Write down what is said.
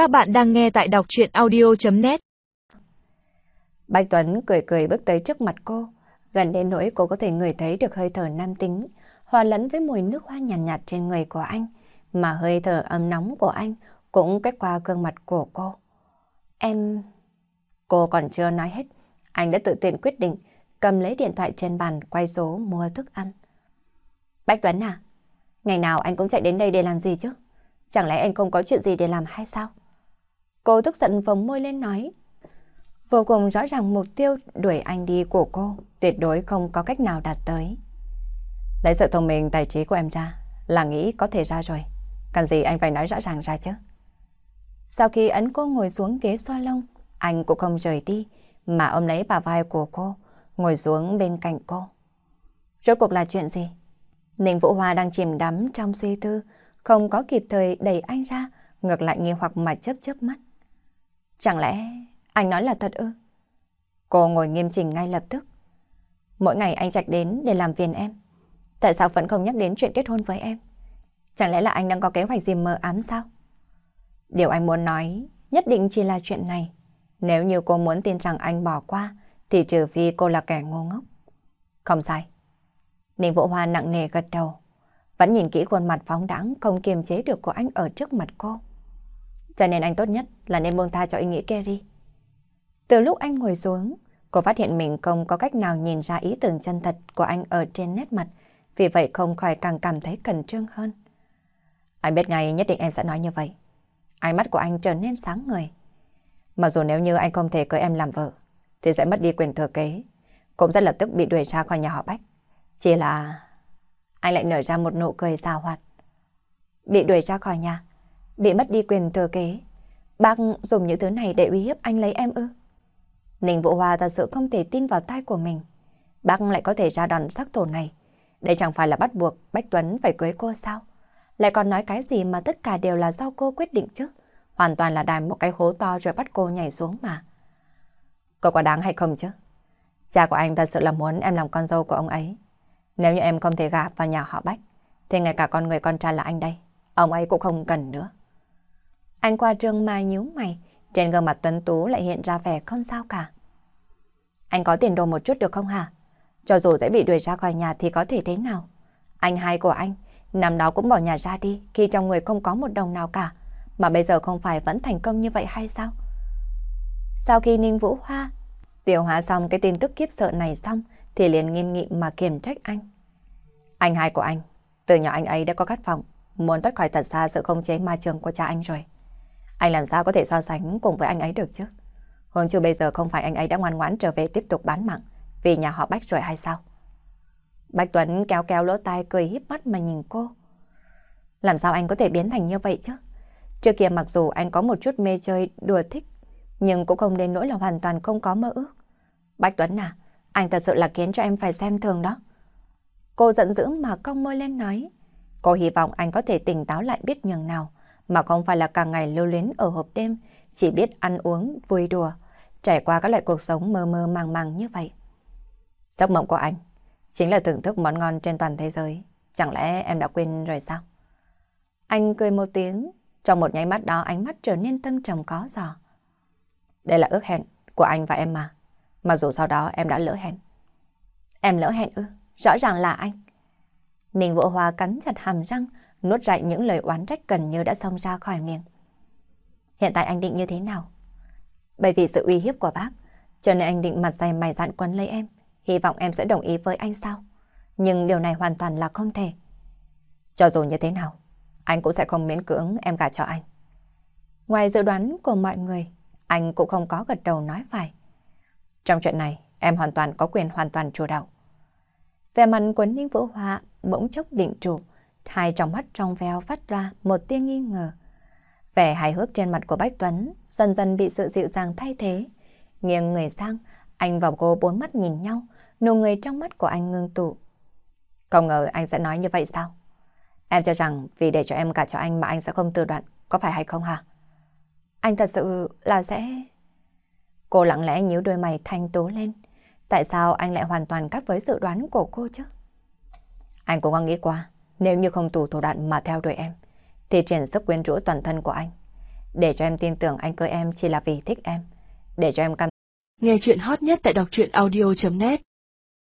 Các bạn đang nghe tại đọc chuyện audio.net Bạch Tuấn cười cười bước tới trước mặt cô. Gần đến nỗi cô có thể ngửi thấy được hơi thở nam tính, hòa lẫn với mùi nước hoa nhàn nhạt, nhạt trên người của anh, mà hơi thở ấm nóng của anh cũng quét qua gương mặt của cô. Em... Cô còn chưa nói hết, anh đã tự tiện quyết định cầm lấy điện thoại trên bàn quay số mua thức ăn. Bạch Tuấn à, ngày nào anh cũng chạy đến đây để làm gì chứ? Chẳng lẽ anh không có chuyện gì để làm hay sao? Cô tức giận phồng môi lên nói. Vô cùng rõ ràng mục tiêu đuổi anh đi của cô tuyệt đối không có cách nào đạt tới. Lấy sự thông minh tài trí của em ra là nghĩ có thể ra rồi. Cần gì anh phải nói rõ ràng ra chứ? Sau khi ấn cô ngồi xuống ghế lông, anh cũng không rời đi mà ôm lấy bà vai của cô, ngồi xuống bên cạnh cô. Rốt cuộc là chuyện gì? Ninh Vũ Hoa đang chìm đắm trong suy tư, không có kịp thời đẩy anh ra, ngược lại nghi hoặc mà chớp chớp mắt. Chẳng lẽ anh nói là thật ư? Cô ngồi nghiêm chỉnh ngay lập tức. Mỗi ngày anh chạy đến để làm phiền em. Tại sao vẫn không nhắc đến chuyện kết hôn với em? Chẳng lẽ là anh đang có kế hoạch gì mờ ám sao? Điều anh muốn nói nhất định chỉ là chuyện này. Nếu như cô muốn tin rằng anh bỏ qua, thì trừ phi cô là kẻ ngu ngốc. Không sai. Ninh Vũ Hoa nặng nề gật đầu. Vẫn nhìn kỹ khuôn mặt phóng đãng không kiềm chế được của anh ở trước mặt cô. Cho nên anh tốt nhất là nên buông tha cho ý nghĩ Kerry. Từ lúc anh ngồi xuống, cô phát hiện mình không có cách nào nhìn ra ý tưởng chân thật của anh ở trên nét mặt, vì vậy không khỏi càng cảm thấy cẩn trương hơn. Anh biết ngay nhất định em sẽ nói như vậy. Ánh mắt của anh trở nên sáng người. Mà dù nếu như anh không thể cưới em làm vợ, thì sẽ mất đi quyền thừa kế, cũng sẽ lập tức bị đuổi ra khỏi nhà họ Bách. Chỉ là... Anh lại nở ra một nụ cười xào hoạt. Bị đuổi ra khỏi nhà, bị mất đi quyền thừa kế. Bác dùng những thứ này để uy hiếp anh lấy em ư? Ninh Vũ Hoa thật sự không thể tin vào tai của mình. Bác lại có thể ra đòn sắc tổ này. Đây chẳng phải là bắt buộc Bách Tuấn phải cưới cô sao? Lại còn nói cái gì mà tất cả đều là do cô quyết định chứ? Hoàn toàn là đài một cái hố to rồi bắt cô nhảy xuống mà. Cô có đáng hay không chứ? Cha của anh thật sự là muốn em làm con dâu của ông ấy. Nếu như em không thể gả vào nhà họ Bách, thì ngay cả con người con trai là anh đây, ông ấy cũng không cần nữa. Anh qua trường mà nhíu mày, trên gương mặt tuấn tú lại hiện ra vẻ không sao cả. Anh có tiền đồ một chút được không hả? Cho dù sẽ bị đuổi ra khỏi nhà thì có thể thế nào? Anh hai của anh, năm đó cũng bỏ nhà ra đi khi trong người không có một đồng nào cả, mà bây giờ không phải vẫn thành công như vậy hay sao? Sau khi Ninh Vũ Hoa tiểu hóa xong cái tin tức kiếp sợ này xong thì liền nghiêm nghị mà kiểm trách anh. Anh hai của anh, từ nhỏ anh ấy đã có khát vọng, muốn thoát khỏi thật xa sự không chế ma trường của cha anh rồi. Anh làm sao có thể so sánh cùng với anh ấy được chứ? Hơn Chu bây giờ không phải anh ấy đã ngoan ngoãn trở về tiếp tục bán mạng vì nhà họ Bách rồi hay sao? Bạch Tuấn kéo kéo lỗ tai cười híp mắt mà nhìn cô. Làm sao anh có thể biến thành như vậy chứ? Trước kia mặc dù anh có một chút mê chơi, đùa thích, nhưng cũng không đến nỗi là hoàn toàn không có mơ ước. Bạch Tuấn à, anh thật sự là khiến cho em phải xem thường đó. Cô giận dữ mà cong môi lên nói. Cô hy vọng anh có thể tỉnh táo lại biết nhường nào, mà không phải là cả ngày lưu luyến ở hộp đêm, chỉ biết ăn uống, vui đùa, trải qua các loại cuộc sống mơ mơ màng màng như vậy. Giấc mộng của anh chính là thưởng thức món ngon trên toàn thế giới. Chẳng lẽ em đã quên rồi sao? Anh cười một tiếng, trong một nháy mắt đó ánh mắt trở nên tâm trầm có giò. Đây là ước hẹn của anh và em mà. Mà dù sau đó em đã lỡ hẹn. Em lỡ hẹn ư? Rõ ràng là anh. Ninh Vũ Hoa cắn chặt hàm răng, nuốt rạy những lời oán trách gần như đã xông ra khỏi miệng. Hiện tại anh định như thế nào? Bởi vì sự uy hiếp của bác, cho nên anh định mặt dày mày dạn quấn lấy em. Hy vọng em sẽ đồng ý với anh sao? Nhưng điều này hoàn toàn là không thể. Cho dù như thế nào, anh cũng sẽ không miễn cưỡng em gả cho anh. Ngoài dự đoán của mọi người, anh cũng không có gật đầu nói phải. Trong chuyện này, em hoàn toàn có quyền hoàn toàn chủ đạo. Về mặt của Ninh Vũ Hoa bỗng chốc định chủ, hai trong mắt trong veo phát ra một tia nghi ngờ. Vẻ hài hước trên mặt của Bách Tuấn dần dần bị sự dịu dàng thay thế. Nghiêng người sang, anh và cô bốn mắt nhìn nhau, nụ người trong mắt của anh ngưng tụ. Không ngờ anh sẽ nói như vậy sao? Em cho rằng vì để cho em cả cho anh mà anh sẽ không từ đoạn, có phải hay không hả? Anh thật sự là sẽ... Cô lặng lẽ nhíu đôi mày thanh tố lên. Tại sao anh lại hoàn toàn khác với dự đoán của cô chứ? Anh cũng có nghĩ qua, nếu như không thủ thủ đoạn mà theo đuổi em, thì triển sức quyến rũ toàn thân của anh. để cho em tin tưởng anh cưới em chỉ là vì thích em, để cho em cảm Nghe chuyện hot nhất tại đọc truyện audio.net